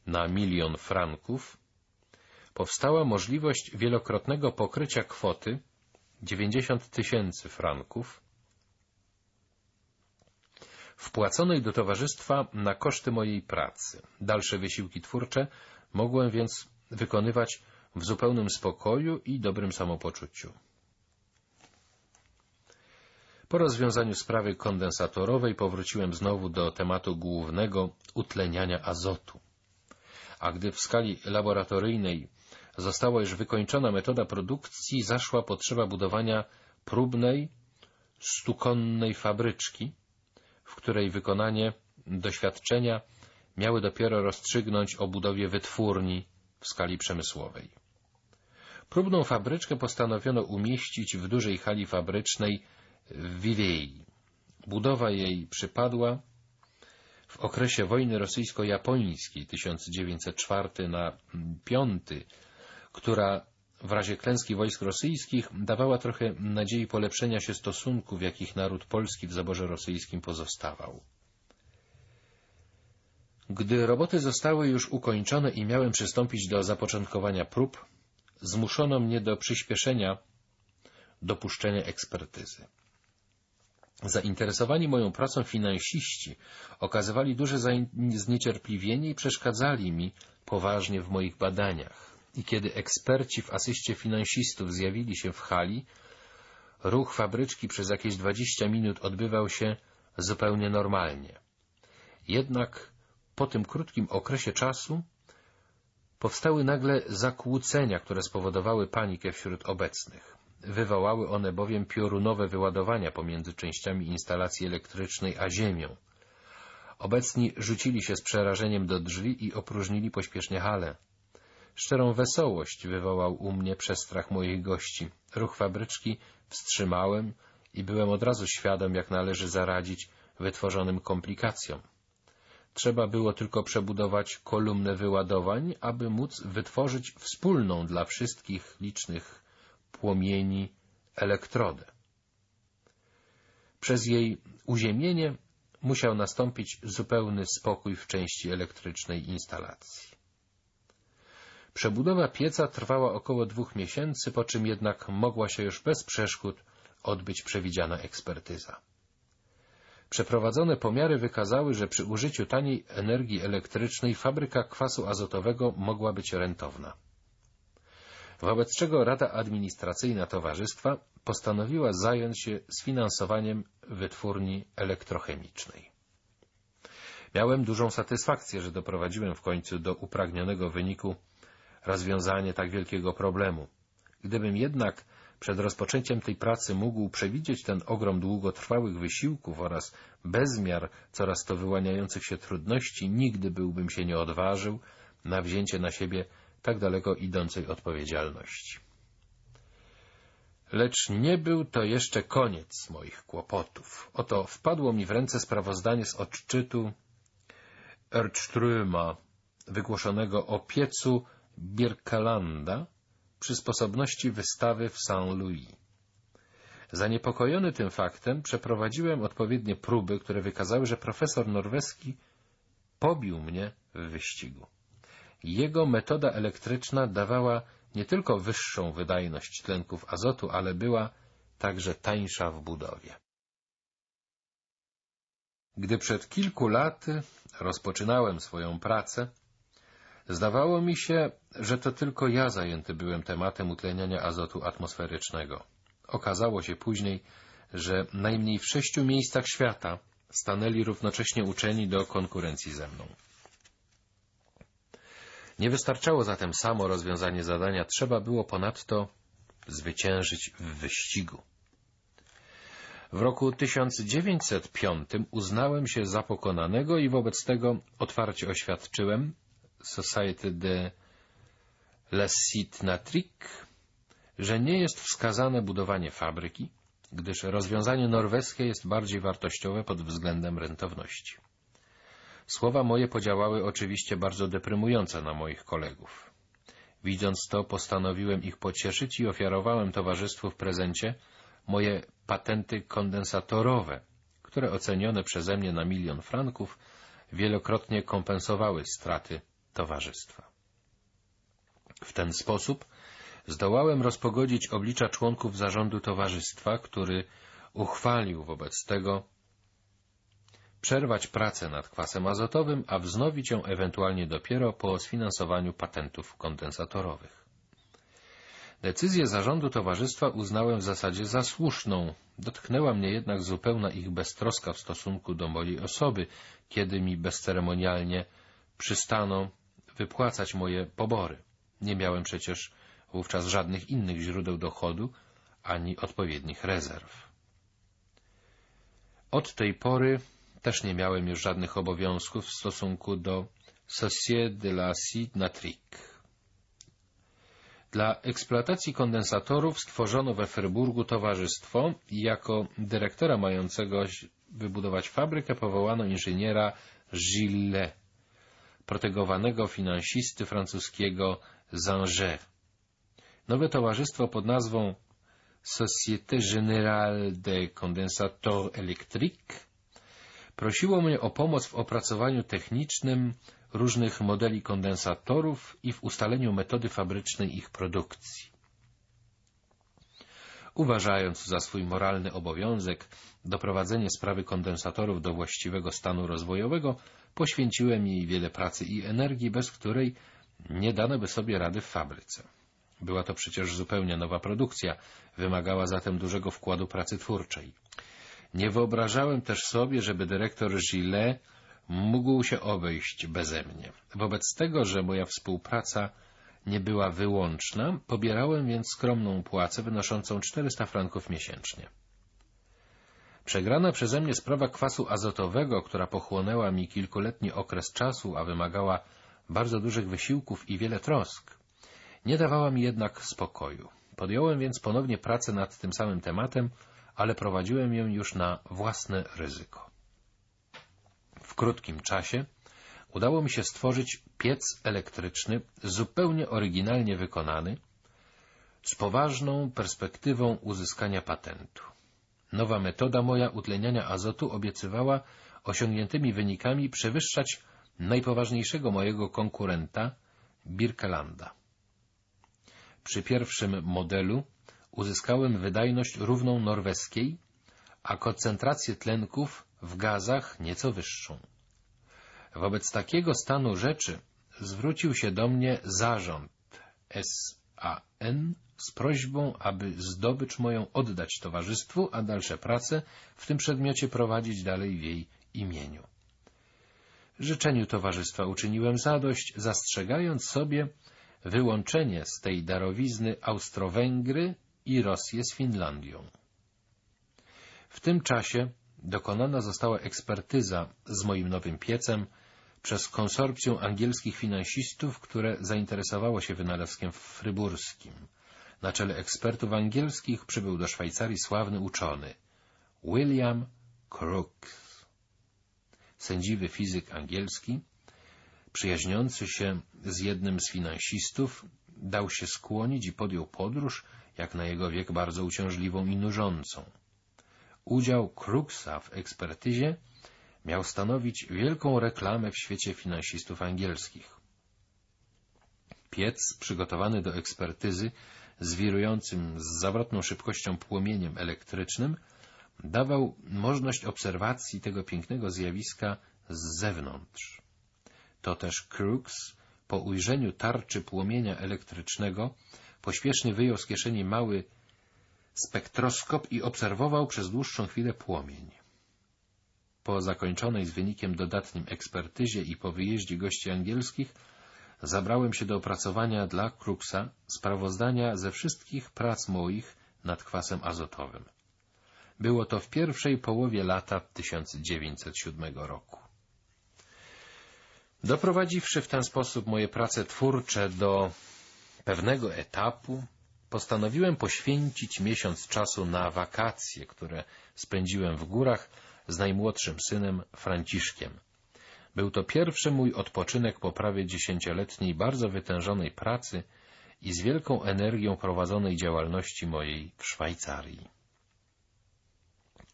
na milion franków powstała możliwość wielokrotnego pokrycia kwoty 90 tysięcy franków wpłaconej do towarzystwa na koszty mojej pracy. Dalsze wysiłki twórcze mogłem więc wykonywać w zupełnym spokoju i dobrym samopoczuciu. Po rozwiązaniu sprawy kondensatorowej powróciłem znowu do tematu głównego utleniania azotu. A gdy w skali laboratoryjnej została już wykończona metoda produkcji, zaszła potrzeba budowania próbnej, stukonnej fabryczki, w której wykonanie doświadczenia miały dopiero rozstrzygnąć o budowie wytwórni w skali przemysłowej. Próbną fabryczkę postanowiono umieścić w dużej hali fabrycznej w Vivei. Budowa jej przypadła w okresie wojny rosyjsko-japońskiej 1904 na 5, która w razie klęski wojsk rosyjskich dawała trochę nadziei polepszenia się stosunków, jakich naród polski w zaborze rosyjskim pozostawał. Gdy roboty zostały już ukończone i miałem przystąpić do zapoczątkowania prób, zmuszono mnie do przyspieszenia dopuszczenia ekspertyzy. Zainteresowani moją pracą finansiści okazywali duże zniecierpliwienie i przeszkadzali mi poważnie w moich badaniach. I kiedy eksperci w asyście finansistów zjawili się w hali, ruch fabryczki przez jakieś dwadzieścia minut odbywał się zupełnie normalnie. Jednak po tym krótkim okresie czasu powstały nagle zakłócenia, które spowodowały panikę wśród obecnych. Wywołały one bowiem piorunowe wyładowania pomiędzy częściami instalacji elektrycznej a ziemią. Obecni rzucili się z przerażeniem do drzwi i opróżnili pośpiesznie halę. Szczerą wesołość wywołał u mnie przestrach moich gości. Ruch fabryczki wstrzymałem i byłem od razu świadom, jak należy zaradzić wytworzonym komplikacjom. Trzeba było tylko przebudować kolumnę wyładowań, aby móc wytworzyć wspólną dla wszystkich licznych płomieni elektrodę. Przez jej uziemienie musiał nastąpić zupełny spokój w części elektrycznej instalacji. Przebudowa pieca trwała około dwóch miesięcy, po czym jednak mogła się już bez przeszkód odbyć przewidziana ekspertyza. Przeprowadzone pomiary wykazały, że przy użyciu taniej energii elektrycznej fabryka kwasu azotowego mogła być rentowna. Wobec czego Rada Administracyjna Towarzystwa postanowiła zająć się sfinansowaniem wytwórni elektrochemicznej. Miałem dużą satysfakcję, że doprowadziłem w końcu do upragnionego wyniku rozwiązanie tak wielkiego problemu. Gdybym jednak przed rozpoczęciem tej pracy mógł przewidzieć ten ogrom długotrwałych wysiłków oraz bezmiar coraz to wyłaniających się trudności, nigdy byłbym się nie odważył na wzięcie na siebie tak daleko idącej odpowiedzialności. Lecz nie był to jeszcze koniec moich kłopotów. Oto wpadło mi w ręce sprawozdanie z odczytu Erdströma, wygłoszonego o piecu Birkelanda przy sposobności wystawy w Saint-Louis. Zaniepokojony tym faktem przeprowadziłem odpowiednie próby, które wykazały, że profesor norweski pobił mnie w wyścigu. Jego metoda elektryczna dawała nie tylko wyższą wydajność tlenków azotu, ale była także tańsza w budowie. Gdy przed kilku laty rozpoczynałem swoją pracę, Zdawało mi się, że to tylko ja zajęty byłem tematem utleniania azotu atmosferycznego. Okazało się później, że najmniej w sześciu miejscach świata stanęli równocześnie uczeni do konkurencji ze mną. Nie wystarczało zatem samo rozwiązanie zadania, trzeba było ponadto zwyciężyć w wyścigu. W roku 1905 uznałem się za pokonanego i wobec tego otwarcie oświadczyłem, Society de l'Acide Natrique, że nie jest wskazane budowanie fabryki, gdyż rozwiązanie norweskie jest bardziej wartościowe pod względem rentowności. Słowa moje podziałały oczywiście bardzo deprymująco na moich kolegów. Widząc to, postanowiłem ich pocieszyć i ofiarowałem towarzystwu w prezencie moje patenty kondensatorowe, które ocenione przeze mnie na milion franków wielokrotnie kompensowały straty towarzystwa. W ten sposób zdołałem rozpogodzić oblicza członków zarządu towarzystwa, który uchwalił wobec tego przerwać pracę nad kwasem azotowym, a wznowić ją ewentualnie dopiero po sfinansowaniu patentów kondensatorowych. Decyzję zarządu towarzystwa uznałem w zasadzie za słuszną. Dotknęła mnie jednak zupełna ich beztroska w stosunku do mojej osoby, kiedy mi bezceremonialnie przystano wypłacać moje pobory. Nie miałem przecież wówczas żadnych innych źródeł dochodu, ani odpowiednich rezerw. Od tej pory też nie miałem już żadnych obowiązków w stosunku do Société de la Cide Natrique. Dla eksploatacji kondensatorów stworzono we Fryburgu towarzystwo i jako dyrektora mającego wybudować fabrykę powołano inżyniera Gilles protegowanego finansisty francuskiego Zanger. Nowe towarzystwo pod nazwą Société Générale des Condensateurs Électriques prosiło mnie o pomoc w opracowaniu technicznym różnych modeli kondensatorów i w ustaleniu metody fabrycznej ich produkcji. uważając za swój moralny obowiązek doprowadzenie sprawy kondensatorów do właściwego stanu rozwojowego, poświęciłem jej wiele pracy i energii, bez której nie dano by sobie rady w fabryce. Była to przecież zupełnie nowa produkcja, wymagała zatem dużego wkładu pracy twórczej. Nie wyobrażałem też sobie, żeby dyrektor Gillet mógł się obejść beze mnie. Wobec tego, że moja współpraca nie była wyłączna, pobierałem więc skromną płacę wynoszącą 400 franków miesięcznie. Przegrana przeze mnie sprawa kwasu azotowego, która pochłonęła mi kilkuletni okres czasu, a wymagała bardzo dużych wysiłków i wiele trosk, nie dawała mi jednak spokoju. Podjąłem więc ponownie pracę nad tym samym tematem, ale prowadziłem ją już na własne ryzyko. W krótkim czasie udało mi się stworzyć piec elektryczny zupełnie oryginalnie wykonany, z poważną perspektywą uzyskania patentu. Nowa metoda moja utleniania azotu obiecywała osiągniętymi wynikami przewyższać najpoważniejszego mojego konkurenta, Birkelanda. Przy pierwszym modelu uzyskałem wydajność równą norweskiej, a koncentrację tlenków w gazach nieco wyższą. Wobec takiego stanu rzeczy zwrócił się do mnie zarząd SAN z prośbą, aby zdobycz moją oddać towarzystwu, a dalsze prace w tym przedmiocie prowadzić dalej w jej imieniu. Życzeniu towarzystwa uczyniłem zadość, zastrzegając sobie wyłączenie z tej darowizny Austro-Węgry i Rosję z Finlandią. W tym czasie dokonana została ekspertyza z moim nowym piecem przez konsorcjum angielskich finansistów, które zainteresowało się wynalazkiem fryburskim. Na czele ekspertów angielskich przybył do Szwajcarii sławny uczony William Crookes. Sędziwy fizyk angielski, przyjaźniący się z jednym z finansistów, dał się skłonić i podjął podróż, jak na jego wiek bardzo uciążliwą i nużącą. Udział Crookesa w ekspertyzie miał stanowić wielką reklamę w świecie finansistów angielskich. Piec przygotowany do ekspertyzy z wirującym z zawrotną szybkością płomieniem elektrycznym dawał możliwość obserwacji tego pięknego zjawiska z zewnątrz. To też Crookes po ujrzeniu tarczy płomienia elektrycznego pośpiesznie wyjął z kieszeni mały spektroskop i obserwował przez dłuższą chwilę płomień. Po zakończonej z wynikiem dodatnim ekspertyzie i po wyjeździe gości angielskich zabrałem się do opracowania dla Crookesa sprawozdania ze wszystkich prac moich nad kwasem azotowym. Było to w pierwszej połowie lata 1907 roku. Doprowadziwszy w ten sposób moje prace twórcze do pewnego etapu, postanowiłem poświęcić miesiąc czasu na wakacje, które spędziłem w górach z najmłodszym synem Franciszkiem. Był to pierwszy mój odpoczynek po prawie dziesięcioletniej, bardzo wytężonej pracy i z wielką energią prowadzonej działalności mojej w Szwajcarii.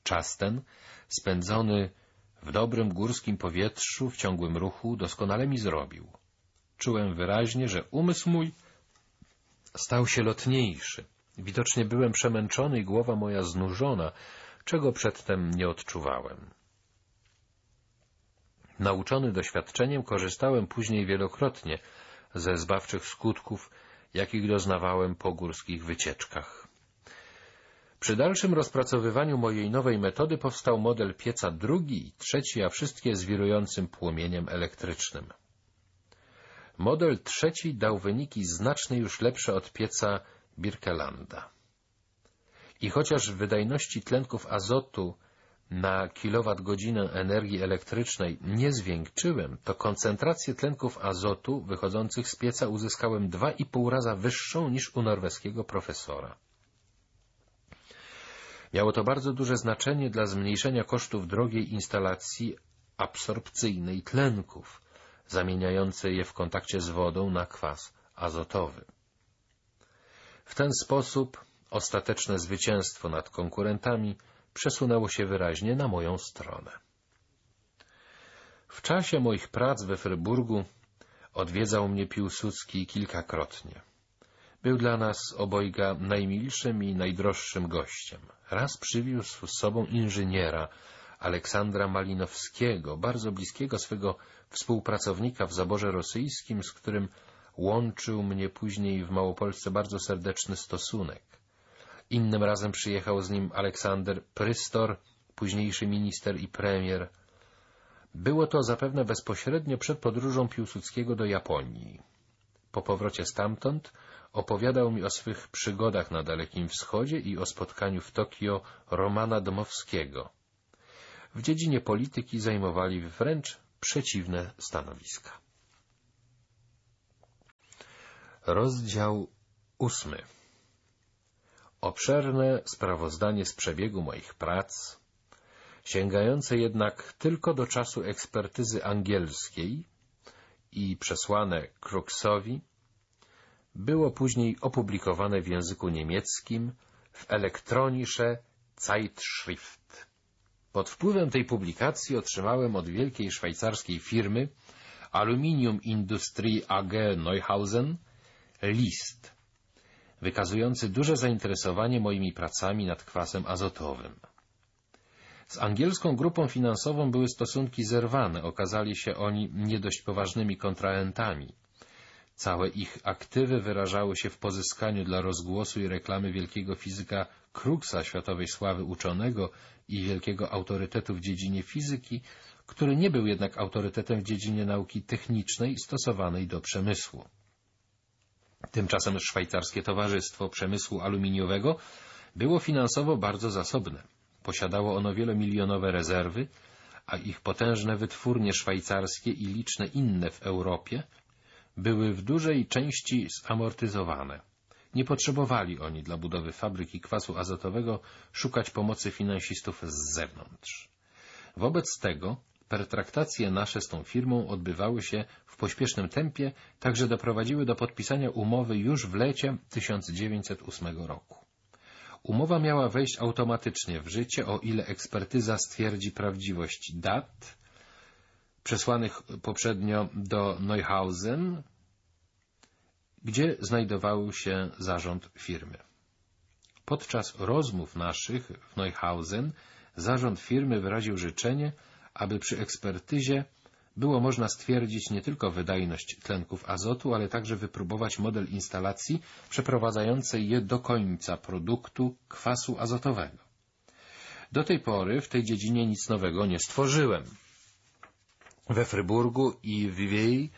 Czas ten, spędzony w dobrym górskim powietrzu, w ciągłym ruchu, doskonale mi zrobił. Czułem wyraźnie, że umysł mój stał się lotniejszy. Widocznie byłem przemęczony i głowa moja znużona, czego przedtem nie odczuwałem. Nauczony doświadczeniem korzystałem później wielokrotnie ze zbawczych skutków, jakich doznawałem po górskich wycieczkach. Przy dalszym rozpracowywaniu mojej nowej metody powstał model pieca drugi i trzeci, a wszystkie z wirującym płomieniem elektrycznym. Model trzeci dał wyniki znacznie już lepsze od pieca Birkelanda. I chociaż wydajności tlenków azotu na kilowat-godzinę energii elektrycznej nie zwiększyłem, to koncentrację tlenków azotu wychodzących z pieca uzyskałem dwa i pół raza wyższą niż u norweskiego profesora. Miało to bardzo duże znaczenie dla zmniejszenia kosztów drogiej instalacji absorpcyjnej tlenków, zamieniającej je w kontakcie z wodą na kwas azotowy. W ten sposób ostateczne zwycięstwo nad konkurentami przesunęło się wyraźnie na moją stronę. W czasie moich prac we Fryburgu odwiedzał mnie Piłsudski kilkakrotnie. Był dla nas obojga najmilszym i najdroższym gościem. Raz przywiózł z sobą inżyniera, Aleksandra Malinowskiego, bardzo bliskiego swego współpracownika w zaborze rosyjskim, z którym łączył mnie później w Małopolsce bardzo serdeczny stosunek. Innym razem przyjechał z nim Aleksander Prystor, późniejszy minister i premier. Było to zapewne bezpośrednio przed podróżą Piłsudskiego do Japonii. Po powrocie stamtąd opowiadał mi o swych przygodach na Dalekim Wschodzie i o spotkaniu w Tokio Romana Dmowskiego. W dziedzinie polityki zajmowali wręcz przeciwne stanowiska. Rozdział ósmy Obszerne sprawozdanie z przebiegu moich prac, sięgające jednak tylko do czasu ekspertyzy angielskiej i przesłane Crooksowi, było później opublikowane w języku niemieckim w elektronische Zeitschrift. Pod wpływem tej publikacji otrzymałem od wielkiej szwajcarskiej firmy Aluminium Industrie AG Neuhausen list wykazujący duże zainteresowanie moimi pracami nad kwasem azotowym. Z angielską grupą finansową były stosunki zerwane, okazali się oni nie dość poważnymi kontrahentami. Całe ich aktywy wyrażały się w pozyskaniu dla rozgłosu i reklamy wielkiego fizyka Crooksa, światowej sławy uczonego i wielkiego autorytetu w dziedzinie fizyki, który nie był jednak autorytetem w dziedzinie nauki technicznej stosowanej do przemysłu. Tymczasem szwajcarskie Towarzystwo Przemysłu Aluminiowego było finansowo bardzo zasobne. Posiadało ono wielomilionowe rezerwy, a ich potężne wytwórnie szwajcarskie i liczne inne w Europie były w dużej części zamortyzowane. Nie potrzebowali oni dla budowy fabryki kwasu azotowego szukać pomocy finansistów z zewnątrz. Wobec tego pertraktacje nasze z tą firmą odbywały się w pośpiesznym tempie, także doprowadziły do podpisania umowy już w lecie 1908 roku. Umowa miała wejść automatycznie w życie, o ile ekspertyza stwierdzi prawdziwość dat, przesłanych poprzednio do Neuhausen, gdzie znajdował się zarząd firmy. Podczas rozmów naszych w Neuhausen zarząd firmy wyraził życzenie, aby przy ekspertyzie było można stwierdzić nie tylko wydajność tlenków azotu, ale także wypróbować model instalacji przeprowadzającej je do końca produktu kwasu azotowego. Do tej pory w tej dziedzinie nic nowego nie stworzyłem. We Fryburgu i w Vivey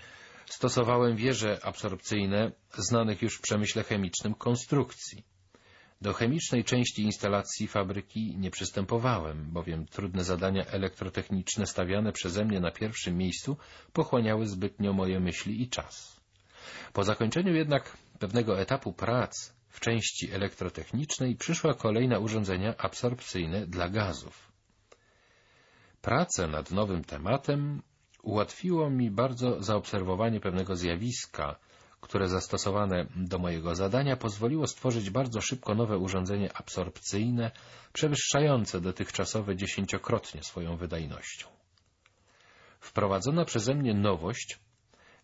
stosowałem wieże absorpcyjne znanych już w przemyśle chemicznym konstrukcji. Do chemicznej części instalacji fabryki nie przystępowałem, bowiem trudne zadania elektrotechniczne stawiane przeze mnie na pierwszym miejscu pochłaniały zbytnio moje myśli i czas. Po zakończeniu jednak pewnego etapu prac w części elektrotechnicznej przyszła kolej na urządzenia absorpcyjne dla gazów. Pracę nad nowym tematem ułatwiło mi bardzo zaobserwowanie pewnego zjawiska, które zastosowane do mojego zadania pozwoliło stworzyć bardzo szybko nowe urządzenie absorpcyjne, przewyższające dotychczasowe dziesięciokrotnie swoją wydajnością. Wprowadzona przeze mnie nowość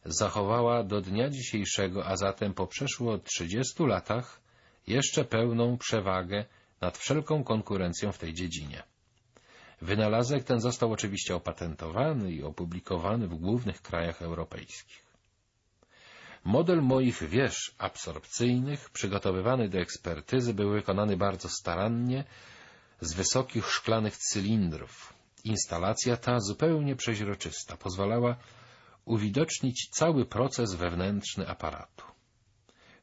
zachowała do dnia dzisiejszego, a zatem po przeszło 30 latach, jeszcze pełną przewagę nad wszelką konkurencją w tej dziedzinie. Wynalazek ten został oczywiście opatentowany i opublikowany w głównych krajach europejskich. Model moich wież absorpcyjnych, przygotowywany do ekspertyzy, był wykonany bardzo starannie, z wysokich szklanych cylindrów. Instalacja ta, zupełnie przeźroczysta, pozwalała uwidocznić cały proces wewnętrzny aparatu.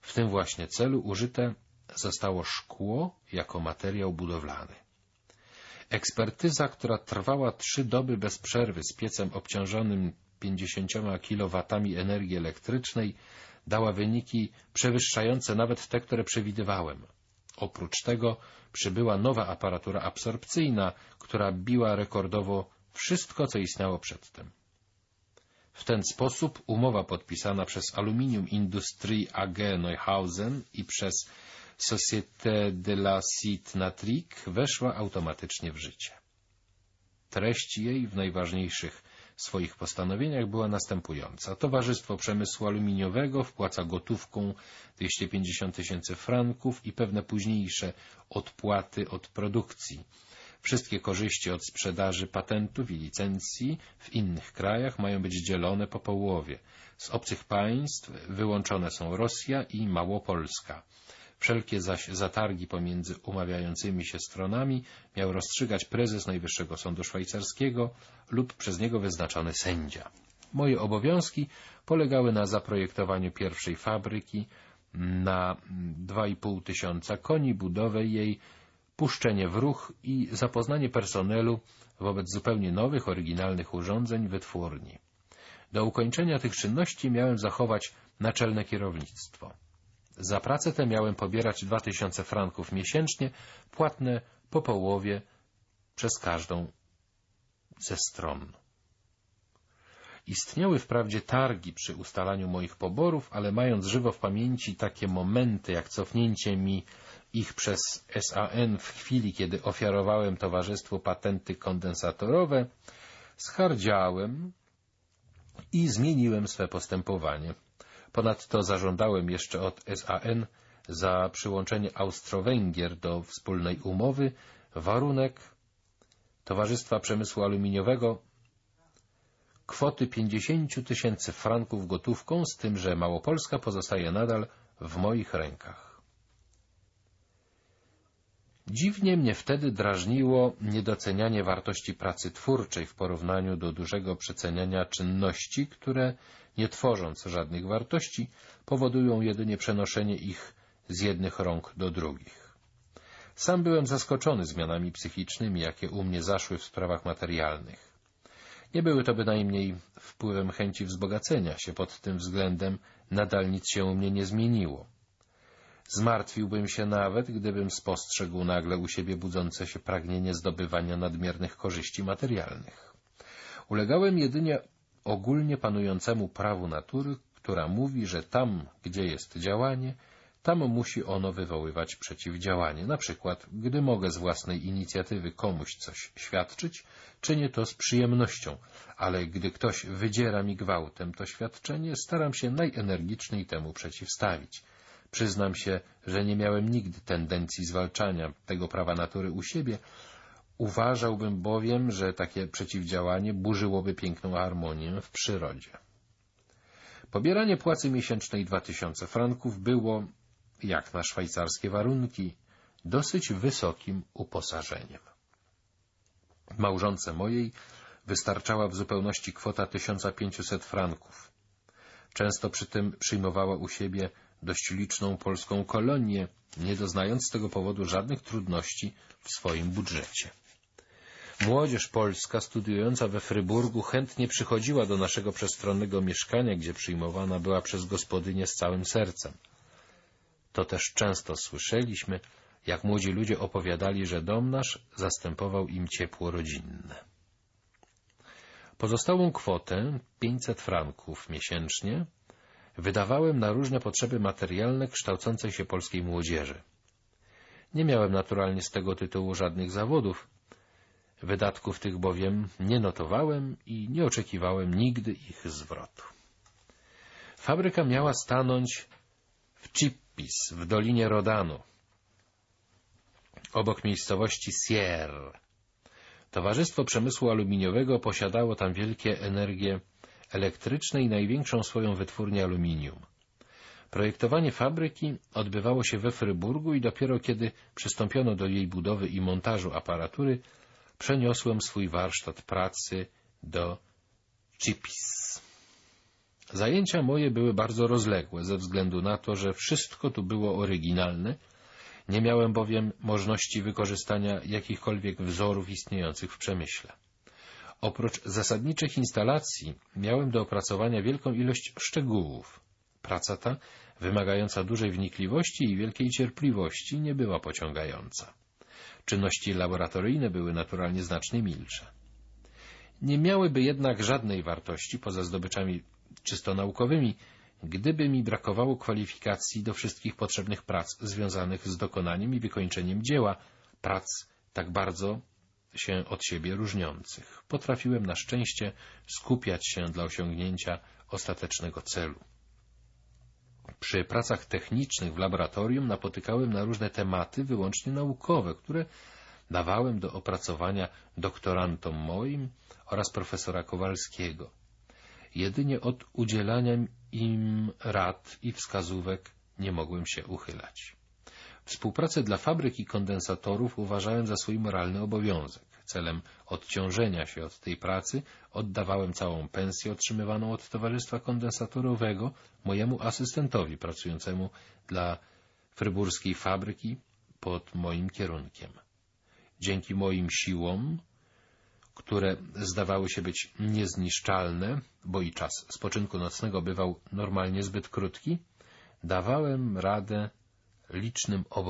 W tym właśnie celu użyte zostało szkło jako materiał budowlany. Ekspertyza, która trwała trzy doby bez przerwy z piecem obciążonym 50 kW energii elektrycznej, dała wyniki przewyższające nawet te, które przewidywałem. Oprócz tego przybyła nowa aparatura absorpcyjna, która biła rekordowo wszystko, co istniało przedtem. W ten sposób umowa podpisana przez Aluminium Industrie AG Neuhausen i przez Société de la Cite Natrique weszła automatycznie w życie. Treść jej w najważniejszych swoich postanowieniach była następująca. Towarzystwo Przemysłu Aluminiowego wpłaca gotówką 250 tysięcy franków i pewne późniejsze odpłaty od produkcji. Wszystkie korzyści od sprzedaży patentów i licencji w innych krajach mają być dzielone po połowie. Z obcych państw wyłączone są Rosja i Małopolska. Wszelkie zaś zatargi pomiędzy umawiającymi się stronami miał rozstrzygać prezes Najwyższego Sądu Szwajcarskiego lub przez niego wyznaczony sędzia. Moje obowiązki polegały na zaprojektowaniu pierwszej fabryki na 2,5 tysiąca koni, budowę jej, puszczenie w ruch i zapoznanie personelu wobec zupełnie nowych, oryginalnych urządzeń wytwórni. Do ukończenia tych czynności miałem zachować naczelne kierownictwo. Za pracę tę miałem pobierać 2000 franków miesięcznie, płatne po połowie przez każdą ze stron. Istniały wprawdzie targi przy ustalaniu moich poborów, ale mając żywo w pamięci takie momenty, jak cofnięcie mi ich przez SAN w chwili, kiedy ofiarowałem towarzystwu patenty kondensatorowe, schardziałem i zmieniłem swe postępowanie. Ponadto zażądałem jeszcze od SAN za przyłączenie Austro-Węgier do wspólnej umowy warunek Towarzystwa Przemysłu Aluminiowego kwoty 50 tysięcy franków gotówką, z tym, że Małopolska pozostaje nadal w moich rękach. Dziwnie mnie wtedy drażniło niedocenianie wartości pracy twórczej w porównaniu do dużego przeceniania czynności, które, nie tworząc żadnych wartości, powodują jedynie przenoszenie ich z jednych rąk do drugich. Sam byłem zaskoczony zmianami psychicznymi, jakie u mnie zaszły w sprawach materialnych. Nie były to bynajmniej wpływem chęci wzbogacenia się, pod tym względem nadal nic się u mnie nie zmieniło. Zmartwiłbym się nawet, gdybym spostrzegł nagle u siebie budzące się pragnienie zdobywania nadmiernych korzyści materialnych. Ulegałem jedynie ogólnie panującemu prawu natury, która mówi, że tam, gdzie jest działanie, tam musi ono wywoływać przeciwdziałanie. Na przykład, gdy mogę z własnej inicjatywy komuś coś świadczyć, czynię to z przyjemnością, ale gdy ktoś wydziera mi gwałtem to świadczenie, staram się najenergiczniej temu przeciwstawić. Przyznam się, że nie miałem nigdy tendencji zwalczania tego prawa natury u siebie, uważałbym bowiem, że takie przeciwdziałanie burzyłoby piękną harmonię w przyrodzie. Pobieranie płacy miesięcznej 2000 franków było, jak na szwajcarskie warunki, dosyć wysokim uposażeniem. Małżonce mojej wystarczała w zupełności kwota 1500 franków. Często przy tym przyjmowała u siebie dość liczną polską kolonię, nie doznając z tego powodu żadnych trudności w swoim budżecie. Młodzież polska studiująca we Fryburgu chętnie przychodziła do naszego przestronnego mieszkania, gdzie przyjmowana była przez gospodynię z całym sercem. To też często słyszeliśmy, jak młodzi ludzie opowiadali, że dom nasz zastępował im ciepło rodzinne. Pozostałą kwotę, 500 franków miesięcznie, wydawałem na różne potrzeby materialne kształcącej się polskiej młodzieży. Nie miałem naturalnie z tego tytułu żadnych zawodów, wydatków tych bowiem nie notowałem i nie oczekiwałem nigdy ich zwrotu. Fabryka miała stanąć w Chippis, w Dolinie Rodanu, obok miejscowości Sierre. Towarzystwo Przemysłu Aluminiowego posiadało tam wielkie energie elektryczne i największą swoją wytwórnię aluminium. Projektowanie fabryki odbywało się we Fryburgu i dopiero kiedy przystąpiono do jej budowy i montażu aparatury, przeniosłem swój warsztat pracy do Chipis. Zajęcia moje były bardzo rozległe, ze względu na to, że wszystko tu było oryginalne, nie miałem bowiem możliwości wykorzystania jakichkolwiek wzorów istniejących w przemyśle. Oprócz zasadniczych instalacji miałem do opracowania wielką ilość szczegółów. Praca ta, wymagająca dużej wnikliwości i wielkiej cierpliwości, nie była pociągająca. Czynności laboratoryjne były naturalnie znacznie milsze. Nie miałyby jednak żadnej wartości poza zdobyczami czysto naukowymi, gdyby mi brakowało kwalifikacji do wszystkich potrzebnych prac związanych z dokonaniem i wykończeniem dzieła, prac tak bardzo się od siebie różniących. Potrafiłem na szczęście skupiać się dla osiągnięcia ostatecznego celu. Przy pracach technicznych w laboratorium napotykałem na różne tematy wyłącznie naukowe, które dawałem do opracowania doktorantom moim oraz profesora Kowalskiego. Jedynie od udzielania im rad i wskazówek nie mogłem się uchylać. Współpracę dla fabryk i kondensatorów uważałem za swój moralny obowiązek. Celem odciążenia się od tej pracy oddawałem całą pensję otrzymywaną od Towarzystwa Kondensatorowego mojemu asystentowi pracującemu dla fryburskiej fabryki pod moim kierunkiem. Dzięki moim siłom, które zdawały się być niezniszczalne, bo i czas spoczynku nocnego bywał normalnie zbyt krótki, dawałem radę licznym obowiązkom.